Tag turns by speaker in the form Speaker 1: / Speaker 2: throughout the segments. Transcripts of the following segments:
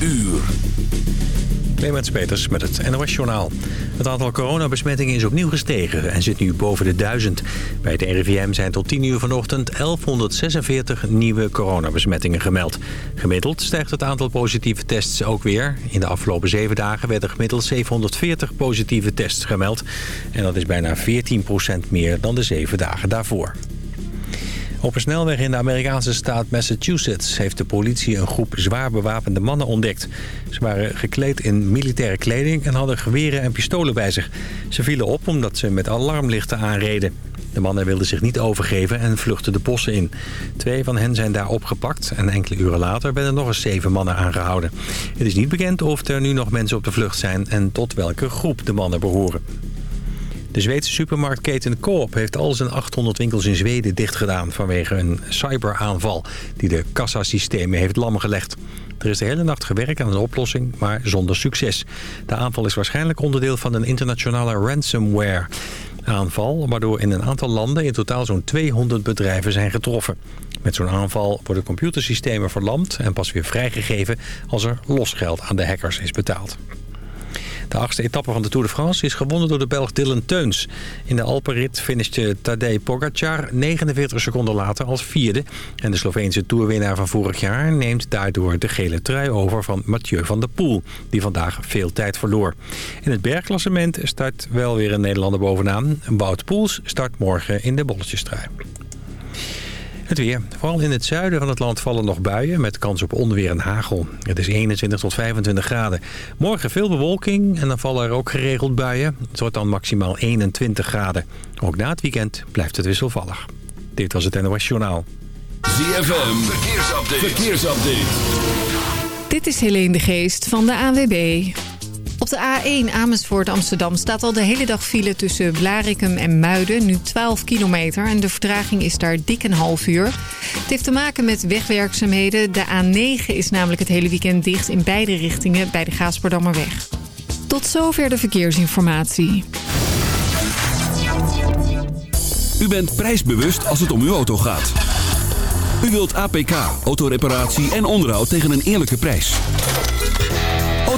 Speaker 1: uur.
Speaker 2: Clemens Peters met het NOS Journaal. Het aantal coronabesmettingen is opnieuw gestegen en zit nu boven de 1000. Bij het RIVM zijn tot 10 uur vanochtend 1146 nieuwe coronabesmettingen gemeld. Gemiddeld stijgt het aantal positieve tests ook weer. In de afgelopen zeven dagen werden gemiddeld 740 positieve tests gemeld. En dat is bijna 14% meer dan de zeven dagen daarvoor. Op een snelweg in de Amerikaanse staat Massachusetts... heeft de politie een groep zwaar bewapende mannen ontdekt. Ze waren gekleed in militaire kleding en hadden geweren en pistolen bij zich. Ze vielen op omdat ze met alarmlichten aanreden. De mannen wilden zich niet overgeven en vluchtten de bossen in. Twee van hen zijn daar opgepakt en enkele uren later werden nog eens zeven mannen aangehouden. Het is niet bekend of er nu nog mensen op de vlucht zijn en tot welke groep de mannen behoren. De Zweedse supermarktketen Coop heeft al zijn 800 winkels in Zweden dichtgedaan... vanwege een cyberaanval die de kassasystemen heeft lamgelegd. Er is de hele nacht gewerkt aan een oplossing, maar zonder succes. De aanval is waarschijnlijk onderdeel van een internationale ransomware aanval... waardoor in een aantal landen in totaal zo'n 200 bedrijven zijn getroffen. Met zo'n aanval worden computersystemen verlamd en pas weer vrijgegeven... als er losgeld aan de hackers is betaald. De achtste etappe van de Tour de France is gewonnen door de Belg Dylan Teuns. In de Alpenrit finishte Tadej Pogacar 49 seconden later als vierde. En de Sloveense toerwinnaar van vorig jaar neemt daardoor de gele trui over van Mathieu van der Poel. Die vandaag veel tijd verloor. In het bergklassement start wel weer een Nederlander bovenaan. Wout Poels start morgen in de bolletjestrui. Het weer. Vooral in het zuiden van het land vallen nog buien met kans op onweer en hagel. Het is 21 tot 25 graden. Morgen veel bewolking en dan vallen er ook geregeld buien. Het wordt dan maximaal 21 graden. Ook na het weekend blijft het wisselvallig. Dit was het NOS Journaal.
Speaker 1: ZFM. Verkeersupdate. Verkeersupdate.
Speaker 3: Dit is Helene de Geest van de AWB. De A1 Amersfoort Amsterdam staat al de hele dag file tussen Blarikum en Muiden. Nu 12 kilometer en de vertraging is daar dik een half uur. Het heeft te maken met wegwerkzaamheden. De A9 is namelijk het hele weekend dicht in beide richtingen bij de Gaasperdammerweg. Tot zover de verkeersinformatie.
Speaker 1: U bent prijsbewust als het om uw auto gaat. U wilt APK, autoreparatie en onderhoud tegen een eerlijke prijs.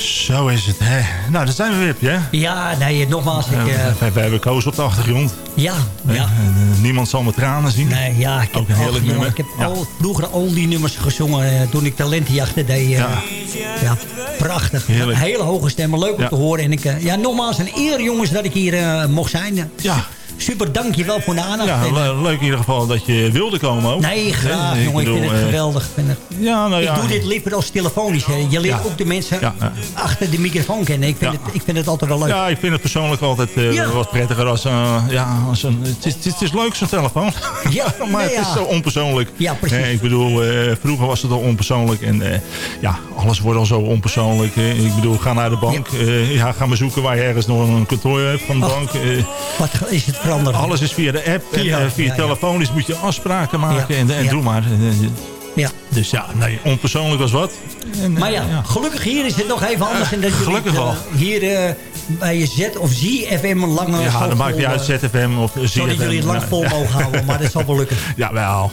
Speaker 4: Zo is het, hè. Nou, dat zijn we weer, hè?
Speaker 5: Ja, nee, nogmaals. Ik, uh,
Speaker 4: we, we, hebben Koos op de achtergrond.
Speaker 5: Ja, ja.
Speaker 4: En, uh, niemand zal me tranen zien.
Speaker 5: Nee, ja. Ik heb,
Speaker 4: Ook een heerlijk nummer.
Speaker 5: Ik heb
Speaker 4: Ja.
Speaker 5: al, vroeger al die nummers gezongen toen ik talentenjachten deed.
Speaker 4: Ja.
Speaker 5: ja. prachtig.
Speaker 4: Heerlijk.
Speaker 5: Hele hoge stemmen, leuk om
Speaker 4: Ja.
Speaker 5: te horen. En ik, ja, nogmaals, een eer jongens dat ik hier uh, mocht zijn.
Speaker 4: Ja.
Speaker 5: Super, dankjewel voor de aandacht.
Speaker 4: Ja, le- leuk in ieder geval dat je wilde komen ook.
Speaker 5: Nee, graag, jongen. Ik, vind het
Speaker 4: eh,
Speaker 5: geweldig. Ik, vind het-
Speaker 4: Ja, nou ja.
Speaker 5: ik doe dit liever als telefonisch. Hè. Je leert ook de mensen achter de microfoon kennen. Ik vind, het, ik vind het altijd wel leuk.
Speaker 4: Ja, ik vind het persoonlijk altijd eh, wat prettiger als, eh, ja, als een... Het is, het is, het leuk zo'n telefoon.
Speaker 5: Ja,
Speaker 4: maar het
Speaker 5: ja.
Speaker 4: is zo onpersoonlijk.
Speaker 5: Ja, precies.
Speaker 4: Eh, ik bedoel, eh, vroeger was het al onpersoonlijk. En eh, ja, alles wordt al zo onpersoonlijk. eh. ik bedoel, ga naar de bank. eh, ja, ga maar zoeken waar je ergens nog een kantoor hebt van de
Speaker 5: Ach.
Speaker 4: bank. eh.
Speaker 5: Wat is het veranderd?
Speaker 4: alles is via de app. En, eh, via
Speaker 5: ja, ja.
Speaker 4: telefonisch moet je afspraken maken. En, en doe maar. Eh,
Speaker 5: Ja.
Speaker 4: Dus ja, nee, onpersoonlijk was wat. En,
Speaker 5: Maar
Speaker 4: eh,
Speaker 5: ja, gelukkig hier is het nog even anders. dat
Speaker 4: gelukkig wel.
Speaker 5: hier bij je Z of ZFM een lange
Speaker 4: Ja, dat maakt niet uit, ZFM of ZFM.
Speaker 5: Sorry dat jullie het lang vol mogen houden, maar dat zal wel lukken.
Speaker 4: Ja, wel.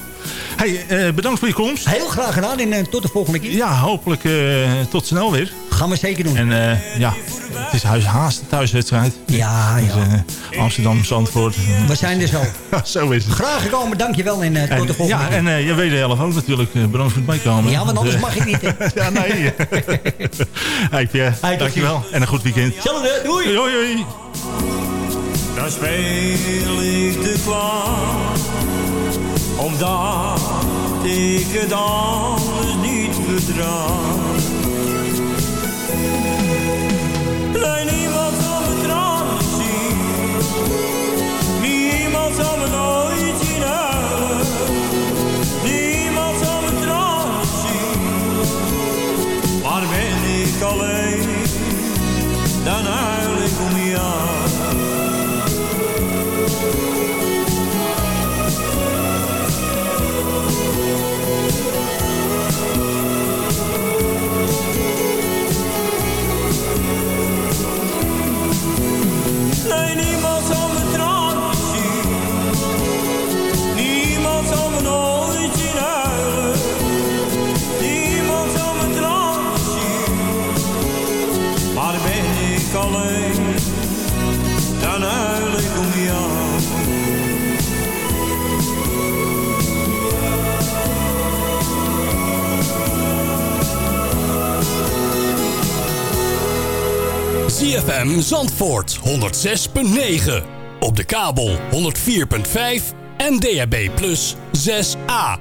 Speaker 4: Hey, bedankt voor je komst.
Speaker 5: Heel graag gedaan en tot de volgende keer.
Speaker 4: Ja, hopelijk tot snel weer.
Speaker 5: Gaan we zeker doen.
Speaker 4: En eh, ja, het is huis, haast thuiswedstrijd.
Speaker 5: ja,
Speaker 4: Dus,
Speaker 5: ja.
Speaker 4: eh, Amsterdam, Zandvoort.
Speaker 5: We zijn er zo.
Speaker 4: Zo is het.
Speaker 5: Graag gekomen, dankjewel en eh, tot de
Speaker 4: En,
Speaker 5: volgende
Speaker 4: ja, en eh, je weet zelf ook natuurlijk. eh, bedankt voor het meekomen.
Speaker 5: ja, want anders
Speaker 4: Eh,
Speaker 5: mag ik niet.
Speaker 4: ja, nee. hey Pierre,
Speaker 5: tot
Speaker 4: dankjewel. En een goed weekend.
Speaker 5: Hetzelfde, doei!
Speaker 4: Hoi, hoi.
Speaker 6: Dan speel ik de kwaad Omdat ik het anders niet verdraag ik alleen, dan huil ik om jou.
Speaker 7: CFM Zandvoort 106.9. Op de kabel 104.5 en DAB+ Plus 6A.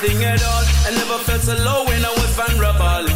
Speaker 6: nothing at all. I never felt so low when I was vulnerable.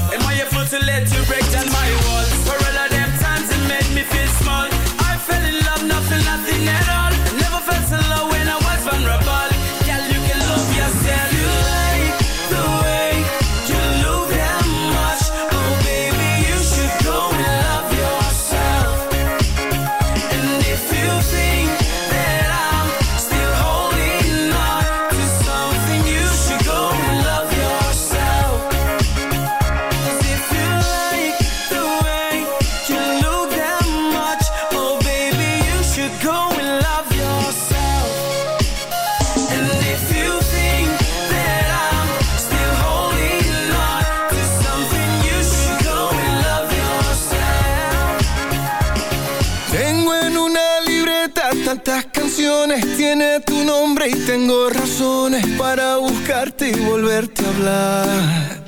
Speaker 8: y tengo razones para buscarte y volverte a hablar.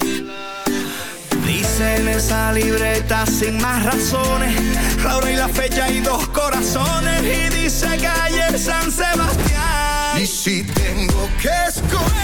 Speaker 9: Dice en esa libreta sin más razones, la hora y la fecha y dos corazones. Y dice calle San Sebastián.
Speaker 8: Y si tengo que escoger.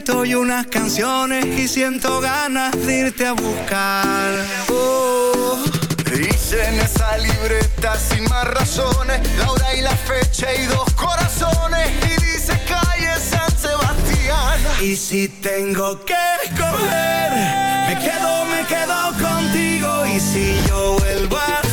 Speaker 9: escrito y unas canciones y siento ganas de irte a buscar.
Speaker 8: Oh, hice en esa libreta sin más razones la hora y la fecha y dos corazones y dice calle San Sebastián.
Speaker 9: Y si tengo que escoger, me quedo, me quedo contigo. Y si yo vuelvo a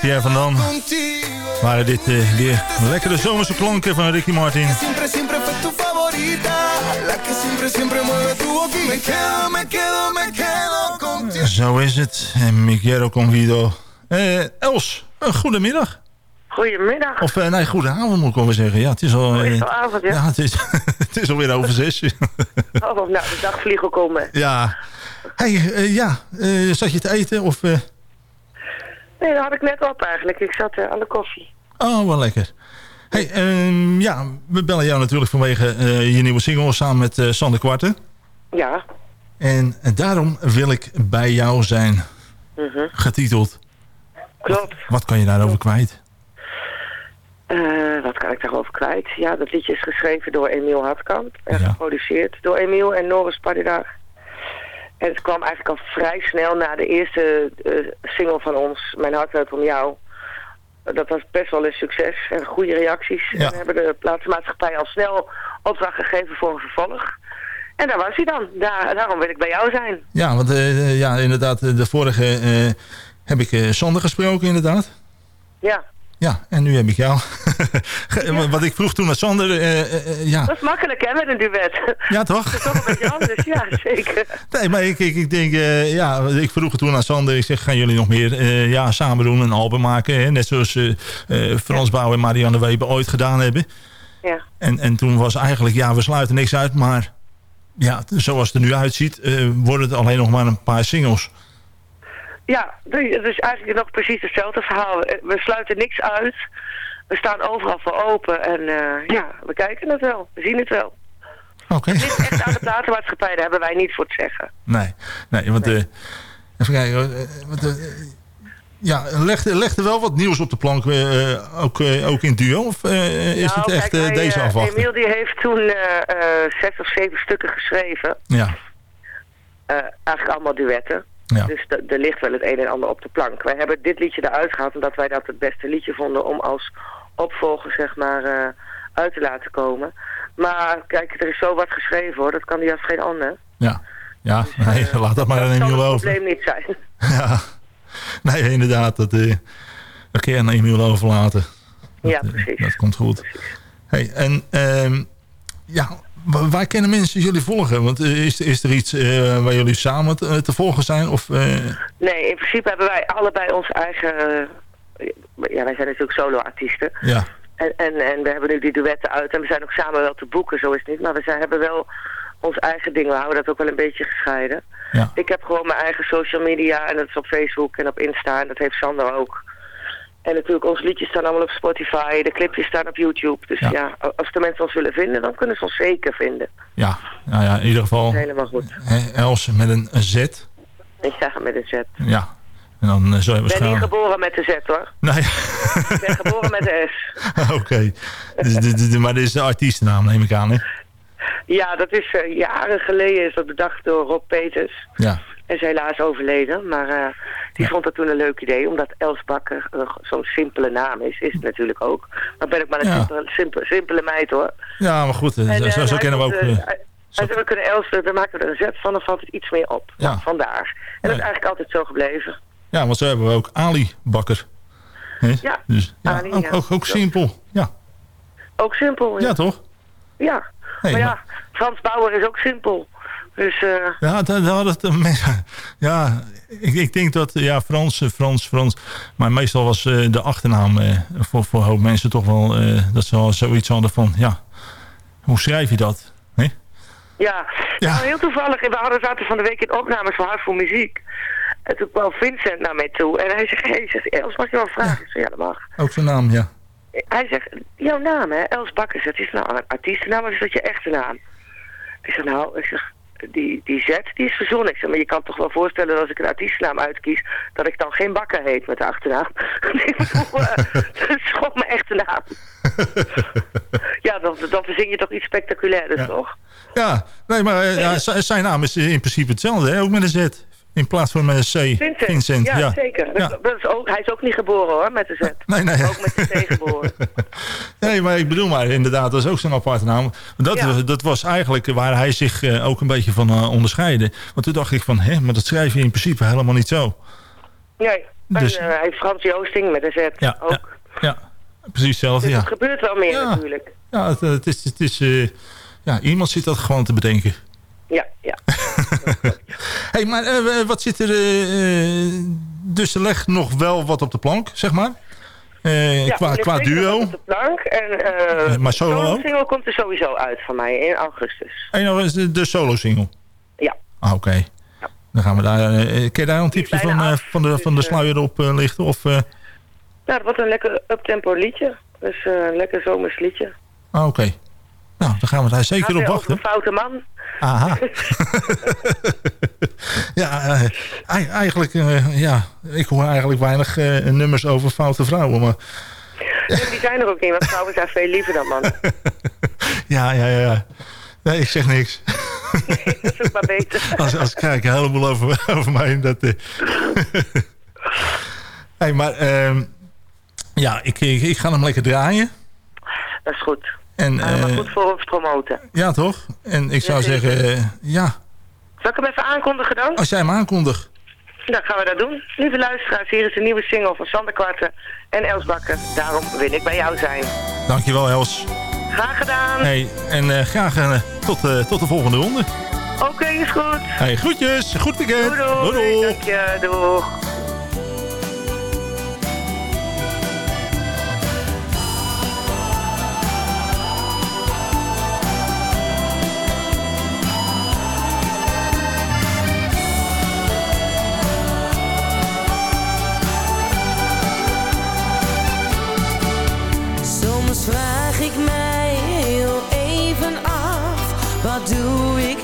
Speaker 4: Pierre van Dam waren dit eh, weer lekkere zomerse klonken van Ricky Martin. Zo is het. En mi quiero convido. Eh, Els, een goedemiddag.
Speaker 10: Goedemiddag.
Speaker 4: Of eh, nee, goedenavond moet ik wel zeggen. Ja, het is al...
Speaker 10: Goedenavond, ja.
Speaker 4: ja, het is, het is alweer over zes.
Speaker 10: Oh, nou, de dag vliegen komen.
Speaker 4: ja. Hey, ja, eh, zat je te eten of...
Speaker 10: Nee, dat had ik net op eigenlijk. Ik zat eh, aan de koffie.
Speaker 4: Oh, wel lekker. Hey, ehm, ja, we bellen jou natuurlijk vanwege eh, je nieuwe single samen met eh, Sander Kwarten.
Speaker 10: Ja.
Speaker 4: En daarom wil ik bij jou zijn
Speaker 10: Mhm.
Speaker 4: getiteld.
Speaker 10: Klopt.
Speaker 4: Wat kan je daarover kwijt?
Speaker 10: Wat kan ik daarover kwijt? Ja, dat liedje is geschreven door Emiel Hartkamp. En
Speaker 4: Ja.
Speaker 10: geproduceerd door Emiel en Norris Pardidag. En het kwam eigenlijk al vrij snel na de eerste eh, single van ons, Mijn hart luidt om jou. Dat was best wel een succes en goede reacties.
Speaker 4: Ja.
Speaker 10: En we hebben de plaatsmaatschappij al snel opdracht gegeven voor een vervolg. En daar was hij dan. Daar, daarom wil ik bij jou zijn.
Speaker 4: Ja, want eh, eh, ja, inderdaad, de vorige heb ik Sander gesproken inderdaad.
Speaker 10: Ja,
Speaker 4: Ja, en nu heb ik jou. Wat ik vroeg toen aan Sander, eh, eh, eh, ja.
Speaker 10: dat is makkelijk hè, met een duet.
Speaker 4: Ja, toch?
Speaker 10: Dat is toch een beetje anders, ja, zeker.
Speaker 4: Nee, maar ik, ik, ik denk, ja, ik vroeg toen aan Sander, ik zeg, gaan jullie nog meer ja, samen doen, een album maken? Hè? Net zoals Frans Bouw en Marianne Weber ooit gedaan hebben.
Speaker 10: Ja.
Speaker 4: En, en toen was eigenlijk, ja, we sluiten niks uit, maar ja, zoals het er nu uitziet, worden het alleen nog maar een paar singles.
Speaker 10: Ja, het is eigenlijk nog precies hetzelfde verhaal. We sluiten niks uit. We staan overal voor open. En eh, ja, we kijken het wel. We zien het wel.
Speaker 4: Oké.
Speaker 10: Het ligt echt aan de platenmaatschappij. Daar hebben wij niet voor te zeggen.
Speaker 4: Nee, nee, want eh, even kijken. eh, want, eh, ja, leg, leg er wel wat nieuws op de plank, eh, ook, eh, ook in duo? Of eh, is
Speaker 10: Nou,
Speaker 4: het echt
Speaker 10: kijk,
Speaker 4: eh,
Speaker 10: hij,
Speaker 4: deze
Speaker 10: eh,
Speaker 4: afwachten?
Speaker 10: Emiel die heeft toen eh, eh, zes of zeven stukken geschreven.
Speaker 4: Ja,
Speaker 10: Eh, eigenlijk allemaal duetten.
Speaker 4: Ja.
Speaker 10: Dus er ligt wel het een en ander op de plank. Wij hebben dit liedje eruit gehaald omdat wij dat het beste liedje vonden om als opvolger zeg maar eh, uit te laten komen. Maar kijk, er is zo wat geschreven hoor. Dat kan die als geen ander.
Speaker 4: ja. Ja, nee, laat dat maar aan
Speaker 10: Dat zal
Speaker 4: Emiel
Speaker 10: het
Speaker 4: over.
Speaker 10: probleem niet zijn.
Speaker 4: Ja, nee, inderdaad, dat, eh dat kun je aan Emiel overlaten.
Speaker 10: Ja,
Speaker 4: eh,
Speaker 10: precies.
Speaker 4: Dat komt goed. Hey, en ehm, ja, waar kunnen mensen jullie volgen? Want eh, is, is er iets eh, waar jullie samen te, te volgen zijn? Of, eh,
Speaker 10: Nee, in principe hebben wij allebei ons eigen... ja, wij zijn natuurlijk solo-artiesten.
Speaker 4: ja,
Speaker 10: En, en, en we hebben nu die duetten uit. En we zijn ook samen wel te boeken, zo is het niet. Maar we zijn, hebben wel ons eigen ding. We houden dat ook wel een beetje gescheiden.
Speaker 4: ja.
Speaker 10: Ik heb gewoon mijn eigen social media. En dat is op Facebook en op Insta. En dat heeft Sander ook. En natuurlijk, onze liedjes staan allemaal op Spotify. De clipjes staan op YouTube. Dus
Speaker 4: Ja.
Speaker 10: ja, als de mensen ons willen vinden, dan kunnen ze ons zeker vinden.
Speaker 4: Ja, nou ja, in ieder geval
Speaker 10: helemaal goed.
Speaker 4: Els met een Z.
Speaker 10: Ja, met een Z.
Speaker 4: Ja, en dan eh, zo
Speaker 10: Ik ben niet
Speaker 4: waarschijnlijk...
Speaker 10: geboren met de Z hoor.
Speaker 4: Nee,
Speaker 10: Ik ben geboren met de S.
Speaker 4: oké. Dus, maar dit is de artiestennaam, neem ik aan, hè?
Speaker 10: Ja, dat is eh, jaren geleden is dat bedacht door Rob Peters.
Speaker 4: Ja,
Speaker 10: is helaas overleden. Maar eh, die
Speaker 4: Ja.
Speaker 10: vond dat toen een leuk idee. Omdat Els Bakker eh, zo'n simpele naam is. Is het natuurlijk ook. Maar ben ik maar een
Speaker 4: Ja.
Speaker 10: simpele, simpele, simpele meid hoor.
Speaker 4: ja maar goed, eh,
Speaker 10: En,
Speaker 4: zo, zo kennen we ook...
Speaker 10: zei, we kunnen Els, daar maken we er een zet van. Dan valt het iets meer op.
Speaker 4: Ja.
Speaker 10: Vandaar. En dat is eigenlijk altijd zo gebleven.
Speaker 4: ja, want zo hebben we ook Ali Bakker.
Speaker 10: Ja,
Speaker 4: dus, ja,
Speaker 10: Ali,
Speaker 4: ook, ook, ook simpel. Ja,
Speaker 10: Ook simpel.
Speaker 4: ja toch?
Speaker 10: ja.
Speaker 4: Nee,
Speaker 10: maar ja, Frans Bauer is ook simpel. Dus, eh
Speaker 4: Ja, dat, dat, dat, eh, mensen- ja ik, ik denk dat, ja, Frans, eh, Frans, Frans. Maar meestal was eh, de achternaam voor, voor een hoop mensen toch wel, dat ze al zoiets hadden van, ja, hoe schrijf je dat? Hè?
Speaker 10: ja,
Speaker 4: Ja.
Speaker 10: Nou, heel toevallig. We hadden zaten van de week in opnames voor Hart voor Muziek. En toen kwam Vincent naar mij toe. En hij zegt, hey, zegt, Els, mag je wel vragen? Ik zei, ja, dat mag.
Speaker 4: Ook zo'n naam, ja.
Speaker 10: Hij zegt, jouw naam hè, Els Bakkers, het is nou een artiestennaam of is dat je echte naam? Ik zeg, nou, ik zeg, die, die Z, die is verzonnen. Ik zeg, maar je kan toch wel voorstellen dat als ik een artiestennaam uitkies, dat ik dan geen Bakker heet met de achternaam. Ik bedoel, eh, dat is gewoon mijn echte naam. ja, dan, dan verzin je toch iets spectaculairs,
Speaker 4: Ja.
Speaker 10: toch?
Speaker 4: Ja, nee, maar eh, ja, zijn naam is in principe hetzelfde, hè? ook met een Z. In plaats van met een C.
Speaker 10: Vincent. ja,
Speaker 4: ja.
Speaker 10: zeker. Dat-
Speaker 4: Ja.
Speaker 10: Dat is ook, hij is ook niet geboren hoor, met de Z.
Speaker 4: Nee, nee.
Speaker 10: Ook met de C geboren.
Speaker 4: Nee, maar ik bedoel maar, inderdaad, dat is ook zo'n aparte naam. Dat,
Speaker 10: Ja.
Speaker 4: dat was eigenlijk waar hij zich eh, ook een beetje van eh, onderscheidde. Want toen dacht ik van, hè, maar dat schrijf je in principe helemaal niet zo.
Speaker 10: Nee,
Speaker 4: Dus-
Speaker 10: en, eh, hij is Frans Joosting met een Z
Speaker 4: Ja,
Speaker 10: ook.
Speaker 4: ja, ja precies hetzelfde,
Speaker 10: Dus
Speaker 4: ja.
Speaker 10: het gebeurt wel meer
Speaker 4: Ja.
Speaker 10: natuurlijk.
Speaker 4: Ja, het, het is, het is ja, iemand zit dat gewoon te bedenken.
Speaker 10: Ja, ja.
Speaker 4: hey, maar wat zit er... dus er ligt nog wel wat op de plank, zeg maar. Eh,
Speaker 10: ja
Speaker 4: qua, qua duo.
Speaker 10: Op de plank. En, Eh,
Speaker 4: maar solo
Speaker 10: single komt er sowieso uit van mij in augustus.
Speaker 4: En is de, de solo single.
Speaker 10: Ja.
Speaker 4: Ah, oké. Dan gaan we daar... kun je daar een tipje van,
Speaker 10: af,
Speaker 4: van, de, van de sluier op lichten? Of,
Speaker 10: Nou, dat wordt een lekker uptempo liedje. Dus een lekker zomers liedje.
Speaker 4: ah, oké. Nou, dan gaan we daar zeker op wachten.
Speaker 10: een foute man.
Speaker 4: Aha. ja, eh, ei- eigenlijk... eh, ja, ik hoor eigenlijk weinig eh, nummers over foute vrouwen. Maar
Speaker 10: die zijn er ook niet, want vrouwen zijn veel liever dan mannen.
Speaker 4: ja, ja, ja. Nee, ik zeg niks.
Speaker 10: dat is ook maar beter.
Speaker 4: als, als ik kijk, een heleboel over, over mij. Dat, hey, maar ehm, ja, ik, ik, ik ga hem lekker draaien.
Speaker 10: Dat is goed.
Speaker 4: En,
Speaker 10: Maar maar
Speaker 4: eh,
Speaker 10: goed voor ons promoten.
Speaker 4: ja, toch? En ik zou
Speaker 10: Ja,
Speaker 4: zeggen, eh, ja,
Speaker 10: Zal ik hem even aankondigen dan?
Speaker 4: als jij hem aankondigt.
Speaker 10: Dan gaan we dat doen. Lieve luisteraars, hier is een nieuwe single van Sander Kwarten en Els Bakker. Daarom wil ik bij jou zijn.
Speaker 4: Dankjewel, Els.
Speaker 10: Graag gedaan.
Speaker 4: Hey, en eh, graag tot, tot de volgende ronde.
Speaker 10: Oké, is goed.
Speaker 4: Hey, groetjes, goed weekend.
Speaker 10: Doei doei.
Speaker 4: doei.
Speaker 10: Dank je, doeg.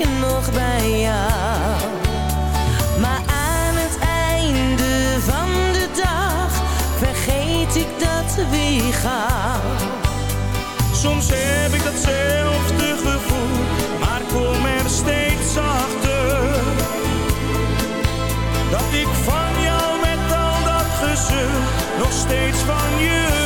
Speaker 11: Nog bij jou? Maar aan het einde van de dag vergeet ik dat we gaan.
Speaker 12: Soms heb ik datzelfde gevoel, maar kom er steeds achter. Dat ik van jou met al dat gezeur nog steeds van je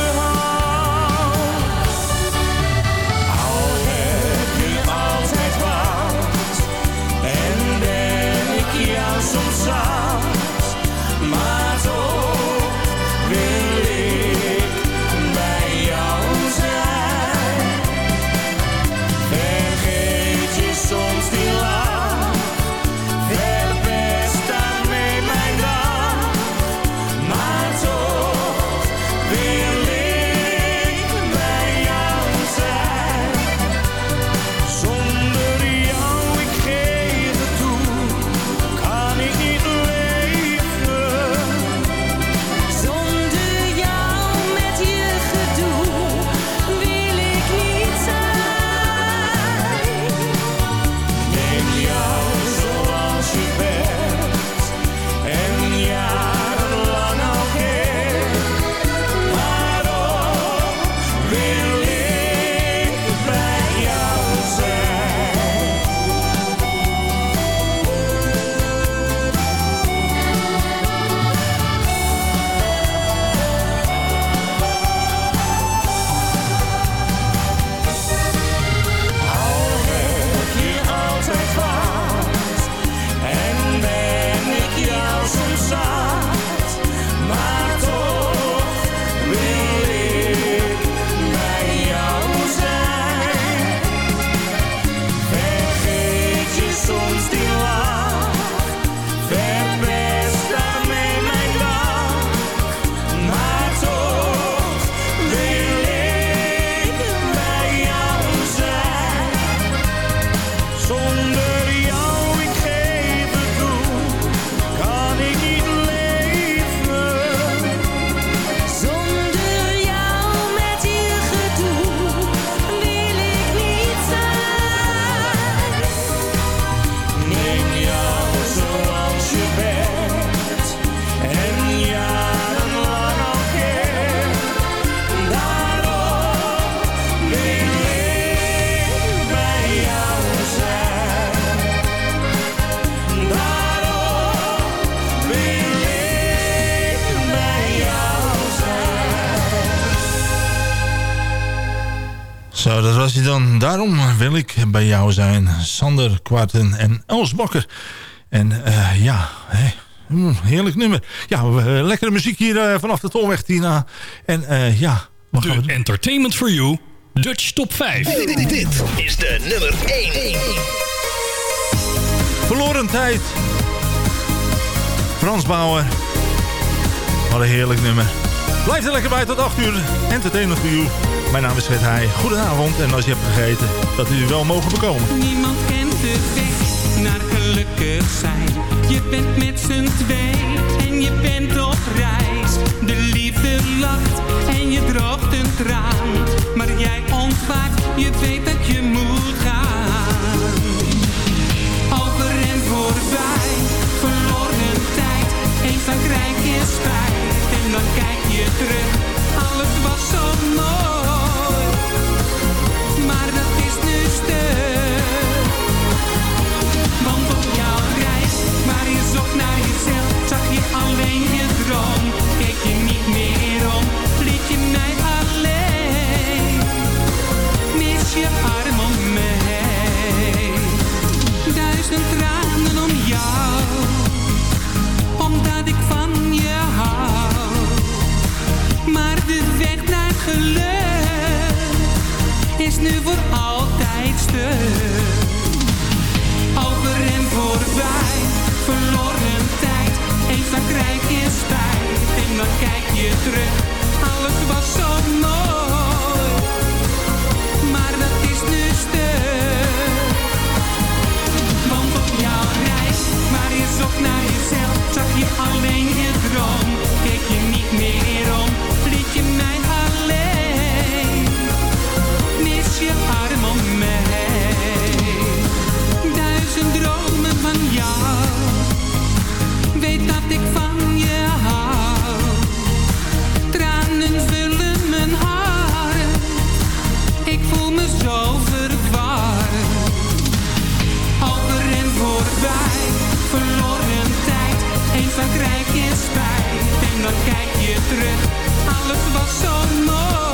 Speaker 12: Bij jou zijn.
Speaker 4: Sander Kwarten en Els Bakker. En uh, ja, hè, mm, heerlijk nummer. Ja, uh, lekkere muziek hier uh, vanaf de Tolweg, Tina. En ja...
Speaker 13: Wat de gaan we doen? Entertainment for You, Dutch Top 5.
Speaker 14: Dit, dit, dit is de nummer 1.
Speaker 4: Verloren tijd. Frans Bauer. Wat een heerlijk nummer. Blijf er lekker bij tot 8 uur. Entertainment for You. Mijn naam is Fred Heij. Goedenavond. En als je hebt gegeten, dat u wel mogen bekomen.
Speaker 15: Niemand kent de weg naar gelukkig zijn. Je bent met z'n twee en je bent op reis. De liefde lacht en je droogt een traan. Maar jij ontwaakt, je weet dat je moet gaan. Over en voorbij, verloren tijd. Eens dan krijg je spijt en dan kijk je terug. Alles was zo mooi, Duizend tranen om jou, omdat ik van je hou. Maar de weg naar geluk is nu voor altijd stuk. Over en voorbij, verloren tijd. Eens dan krijg je spijt en dan kijk je terug. Alles was zo mooi, zocht naar jezelf, zag je alleen je droom. Keek je niet meer om, liet je mij alleen. Mis je arm om heen. Duizend dromen van jou. Weet dat ik van dan krijg je spijt en dan kijk je terug. Alles was zo mooi,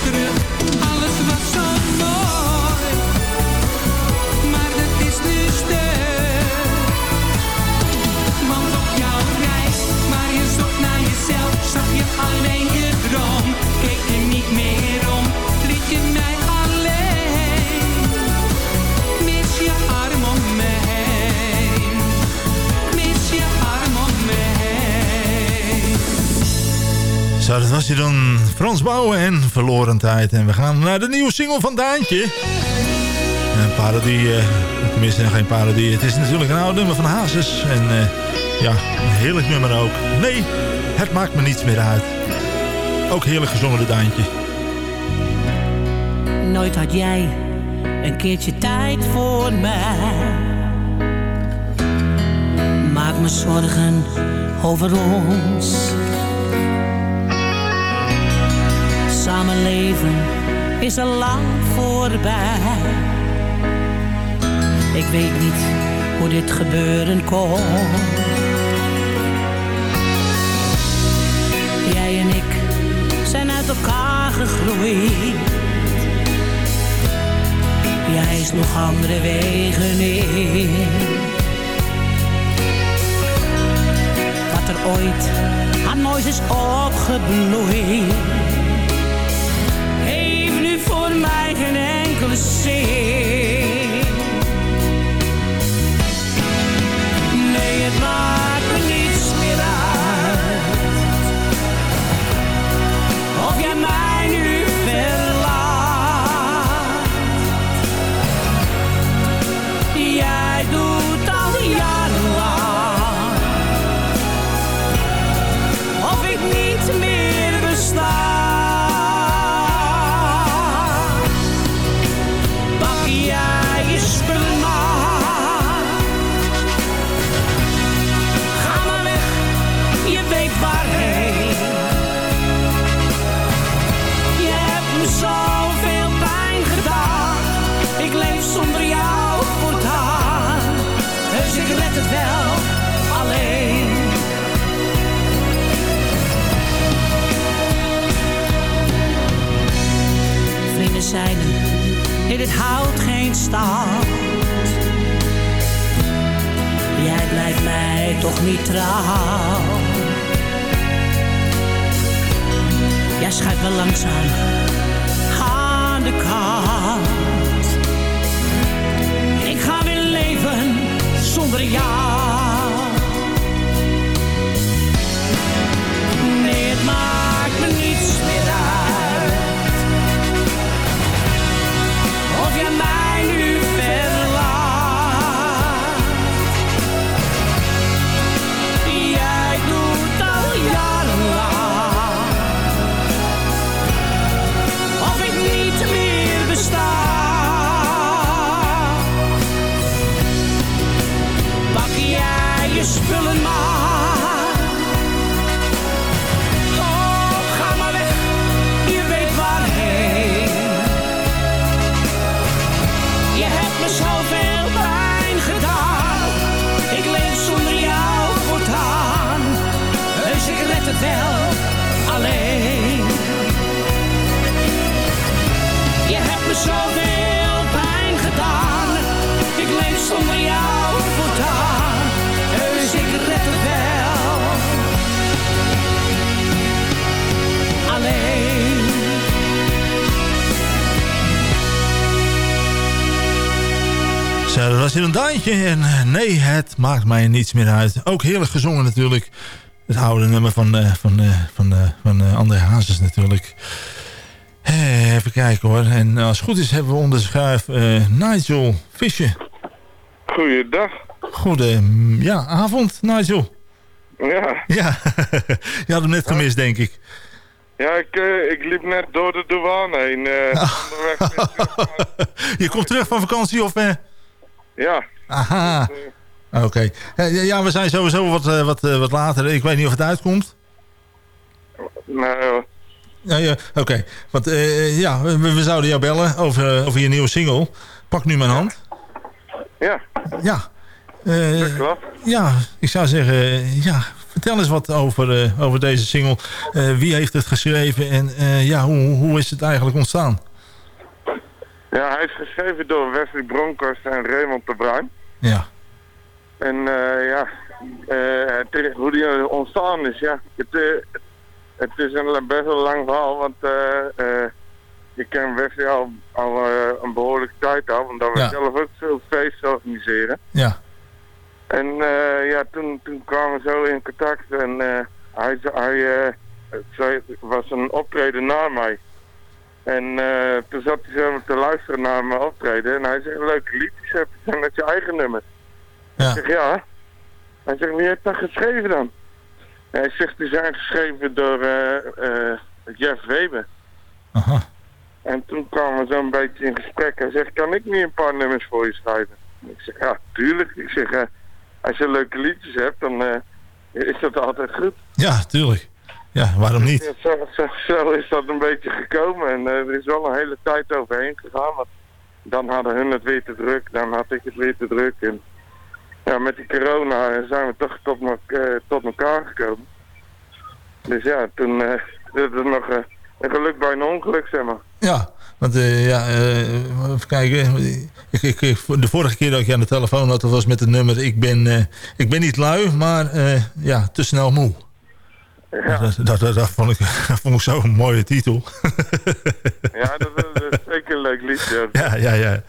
Speaker 15: terug. Zo, dat
Speaker 4: was hij dan. Frans Bouwen en Verloren Tijd. En we gaan naar de nieuwe single van Daantje. Een parodie, eh, tenminste geen parodie. Het is natuurlijk een oude nummer van Hazes. En eh, ja, een heerlijk nummer ook. Nee, het maakt me niets meer uit. Ook heerlijk gezongen, de Daantje.
Speaker 11: Nooit had jij een keertje tijd voor mij. Maak me zorgen over ons. Samenleven is al lang voorbij. Ik weet niet hoe dit gebeuren kon. Jij en ik zijn uit elkaar gegroeid. Jij is nog andere wegen in. Wat er ooit aan moois is opgebloeid. Enkele zin. nee dit houdt geen stand. Jij blijft mij toch niet trouw. Jij schuift wel langzaam aan de kant. Ik ga weer leven zonder jou.
Speaker 4: Daantje. En eh, nee, het maakt mij niets meer uit. Ook heerlijk gezongen natuurlijk. Het oude nummer van, eh, van, eh, van, van André Hazes natuurlijk. Even kijken hoor. En als het goed is hebben we onder de schuif eh, Nigel Fischer.
Speaker 16: Goeiedag.
Speaker 4: Goede mm, ja, avond Nigel.
Speaker 16: Ja,
Speaker 4: Ja, je had hem net gemist denk ik.
Speaker 16: ja ik, ik liep net door de douane heen. onderweg.
Speaker 4: Je komt terug van vakantie of...
Speaker 16: ja,
Speaker 4: Aha. Oké. Eh, ja, we zijn sowieso wat, eh, wat, eh, wat later. Ik weet niet of het uitkomt.
Speaker 16: nou,
Speaker 4: Ja, ja, Oké. Want ja, we, we zouden jou bellen over, over je nieuwe single. Pak nu mijn hand.
Speaker 16: ja,
Speaker 4: Ja.
Speaker 16: Klopt.
Speaker 4: ja, ik zou zeggen, ja, vertel eens wat over, over deze single. Wie heeft het geschreven en ja, hoe, hoe is het eigenlijk ontstaan?
Speaker 16: Ja, hij is geschreven door Wesley Bronkhorst en Raymond de Bruin.
Speaker 4: Ja.
Speaker 16: En eh, ja, eh, het hoe die ontstaan is, ja. Het, eh, het is een best wel lang verhaal, want eh ik ken Wesley al, al een behoorlijke tijd al, omdat we
Speaker 4: Ja.
Speaker 16: zelf ook veel feesten organiseren.
Speaker 4: Ja.
Speaker 16: En ja, toen, toen kwamen we zo in contact en hij, hij was een optreden na mij. En eh, toen zat hij zo te luisteren naar mijn optreden en hij zegt, leuke liedjes heb je, dat je eigen nummers?
Speaker 4: Ja.
Speaker 16: Ik zeg, ja. Hij zegt, wie heeft dat geschreven dan? Hij zegt, die zijn geschreven door eh, Jeff Weber.
Speaker 4: Aha.
Speaker 16: En toen kwamen we zo'n beetje in gesprek. Hij zegt, kan ik niet een paar nummers voor je schrijven? Ik zeg, ja, tuurlijk. Ik zeg, als je leuke liedjes hebt, dan is dat altijd goed.
Speaker 4: Ja, tuurlijk. Ja, waarom niet?
Speaker 16: Zo, zo, zo is dat een beetje gekomen. En eh, er is wel een hele tijd overheen gegaan. Want dan hadden hun het weer te druk, dan had ik het weer te druk. En ja, met die corona zijn we toch tot, me- eh, tot elkaar gekomen. Dus ja, toen eh is er nog een geluk bij een ongeluk, zeg maar.
Speaker 4: Ja, want eh, ja, eh, even kijken. Ik, ik, ik- de vorige keer dat ik je aan de telefoon had, was met het nummer... Ik ben, ik ben niet lui, maar ja, te snel moe. Dat, dat, dat, dat vond ik, dat vond ik zo'n mooie titel.
Speaker 16: Ja, dat, is- zeker een leuk liedje.
Speaker 4: ja, ja, ja.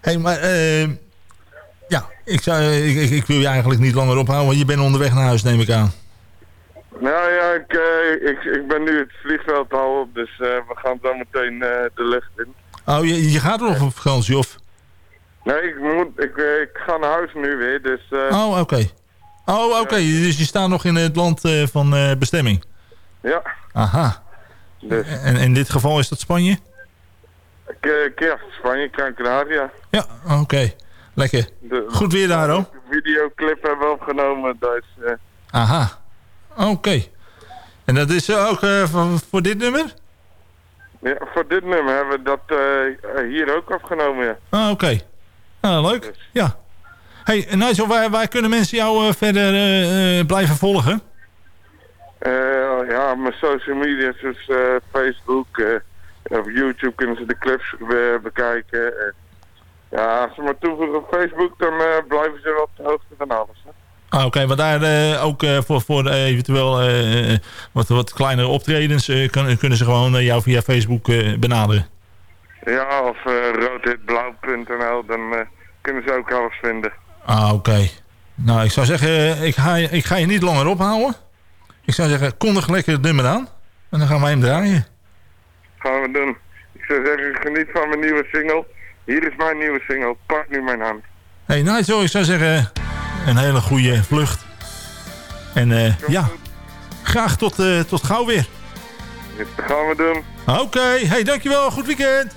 Speaker 4: hey, maar eh, ja, ik, zou, ik, ik, wil je eigenlijk niet langer ophouden, want je bent onderweg naar huis, neem ik aan.
Speaker 16: Nou ja, ik, eh, ik, ik ben nu het vliegveld al op, dus eh, we gaan zo meteen de lucht in.
Speaker 4: Oh, je, je gaat nog op vakantie, of?
Speaker 16: Nee, ik, moet, ik, ik ga naar huis nu weer, dus...
Speaker 4: Oh, oké. Oh, oké. Dus je staat nog in het land eh, van eh, bestemming.
Speaker 16: Ja,
Speaker 4: Aha.
Speaker 16: dus
Speaker 4: En in dit geval is dat Spanje?
Speaker 16: ja, Spanje, Gran Canaria.
Speaker 4: Ja, oké. Lekker.
Speaker 16: De,
Speaker 4: Goed weer daar, hoor.
Speaker 16: de videoclip hebben we opgenomen, dus... eh,
Speaker 4: Aha. Oké. En dat is ook voor, dit nummer?
Speaker 16: ja, voor dit nummer hebben we dat hier ook opgenomen, ja.
Speaker 4: Ah, oké. Nou, leuk. Ja. Hey, Nigel, waar, waar kunnen mensen jou eh, verder eh, eh, blijven volgen?
Speaker 16: Ja, mijn social media, zoals Facebook, op YouTube kunnen ze de clips bekijken. Ja, als ze maar toevoegen op Facebook, dan blijven ze wel op de hoogte van alles. Hè?
Speaker 4: Ah, Oké, maar daar ook voor, voor eventueel wat, wat kleinere optredens kan- kunnen ze gewoon jou via Facebook benaderen.
Speaker 16: Ja, of roodhitblauw.nl, dan kunnen ze ook alles vinden.
Speaker 4: Ah, oké. Nou, ik zou zeggen, ik ga, je- ik ga je niet langer ophouden. Ik zou zeggen, kondig lekker het nummer aan. En dan gaan wij hem draaien.
Speaker 16: Gaan we doen. Ik zou zeggen, geniet van mijn nieuwe single. Hier is mijn nieuwe single, Pak nu mijn hand.
Speaker 4: hey, nou, zo, ik zou zeggen, een hele goede vlucht. En eh, ja, graag tot, eh, tot gauw weer.
Speaker 16: Dat gaan we doen.
Speaker 4: Oké, hey, dankjewel. Goed weekend.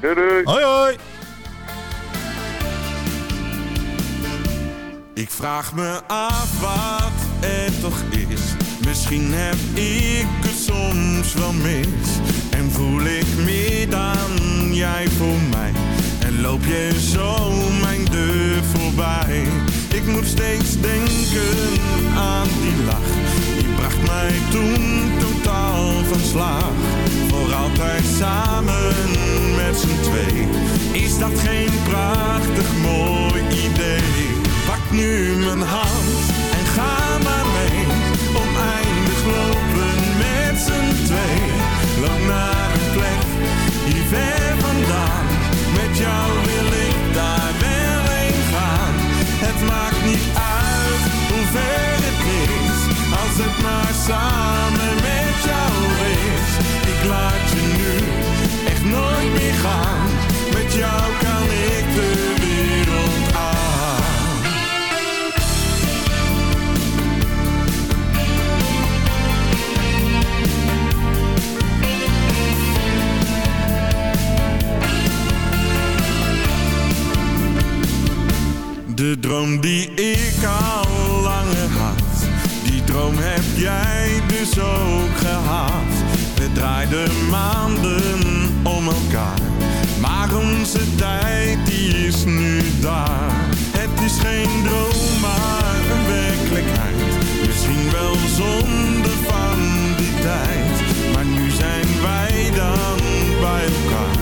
Speaker 16: Doei doei.
Speaker 4: Hoi hoi.
Speaker 17: Ik vraag me af wat er toch is. Misschien heb ik het soms wel mis. En voel ik meer dan jij voor mij. En loop je zo mijn deur voorbij. Ik moet steeds denken aan die lach. Die bracht mij toen totaal van slag. Voor altijd samen met z'n twee. Is dat geen prachtig mooi idee? Pak nu mijn hand en ga maar mee. Oneindig lopen met z'n twee. Loop naar een plek hier ver vandaan. Met jou wil ik daar wel heen gaan. Het maakt niet uit hoe ver het is. Als het maar samen droom die ik al langer had, die droom heb jij dus ook gehad. We draaiden maanden om elkaar, maar onze tijd die is nu daar. Het is geen droom, maar een werkelijkheid. Misschien wel zonde van die tijd, maar nu zijn wij dan bij elkaar.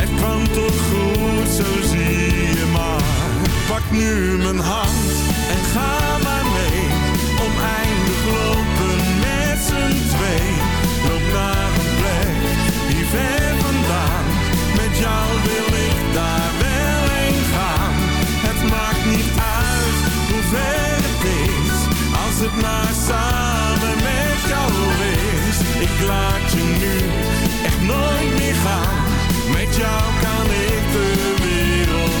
Speaker 17: Het kwam toch goed, zo zie nu mijn hand en ga maar mee. Oneindig lopen met z'n twee. Loop naar een plek die ver vandaan. Met jou wil ik daar wel heen gaan. Het maakt niet uit hoe ver het is. Als het maar samen met jou is. Ik laat je nu echt nooit meer gaan. Met jou kan ik de wereld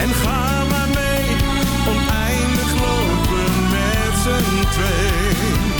Speaker 17: en ga maar mee. Oneindig lopen met z'n twee.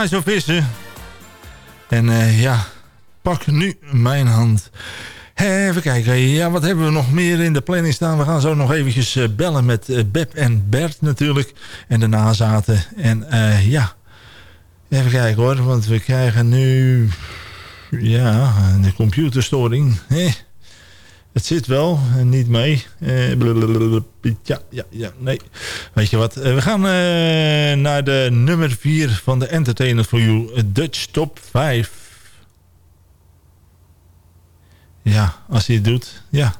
Speaker 4: Nice of vissen. En eh, ja, pak nu mijn hand. Even kijken, ja, wat hebben we nog meer in de planning staan? We gaan zo nog eventjes eh, bellen met eh, Beb en Bert natuurlijk. En de nazaten. En ja, even kijken hoor, want we krijgen nu... Ja, de computerstoring. Het zit wel, en niet mee. Eh, ja, ja, ja, nee. Weet je wat, eh, we gaan eh, naar de nummer 4 van de Entertainer for You. eh, Dutch Top 5. Ja, als hij het doet, ja.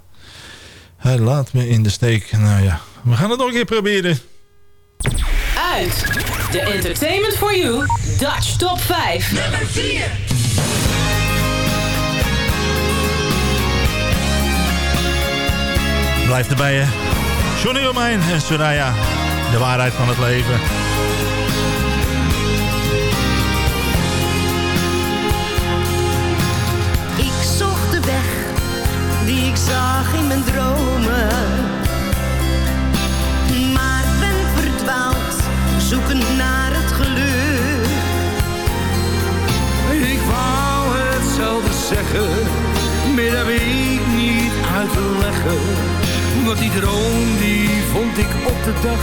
Speaker 4: Hij laat me in de steek. Nou ja, we gaan het nog een keer proberen.
Speaker 18: Uit de Entertainment for You Dutch Top 5. Nummer 4.
Speaker 4: Blijf erbij, hè. Johnny Romein en Soraya. de waarheid van het leven.
Speaker 7: Ik zocht de weg die ik zag in mijn dromen. Maar ben verdwaald, zoekend naar het geluk.
Speaker 12: Ik wou hetzelfde zeggen, maar dat weet ik niet uit te leggen. Want die droom die vond ik op de dag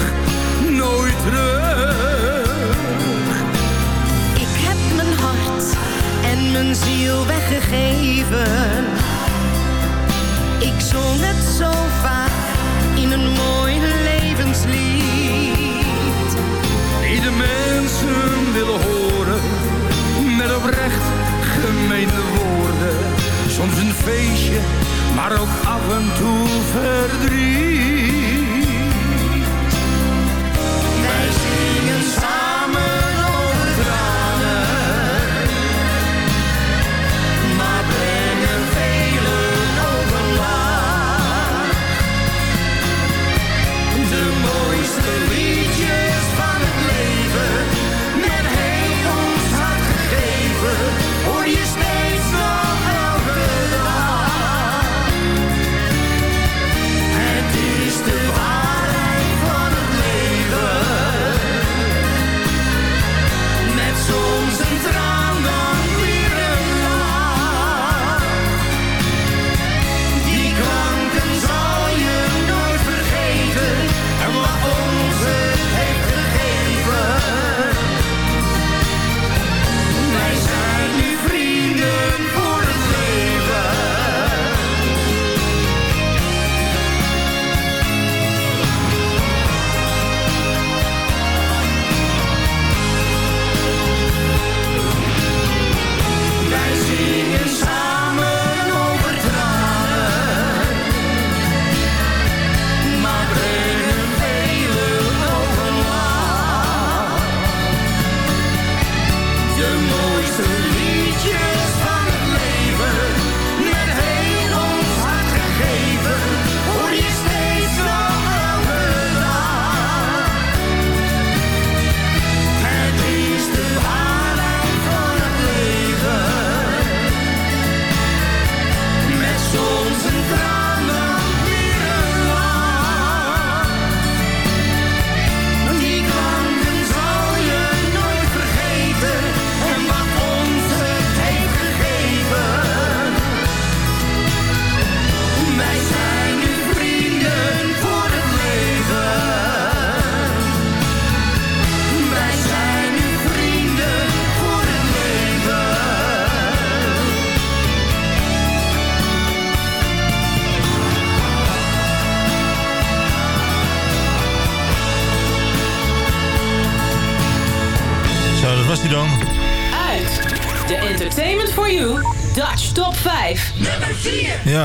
Speaker 12: nooit terug.
Speaker 7: Ik heb mijn hart en mijn ziel weggegeven. Ik zong het zo vaak in een mooi levenslied.
Speaker 12: Die de mensen willen horen, met oprecht gemeende woorden. Soms een feestje, maar ook af en toe verdriet.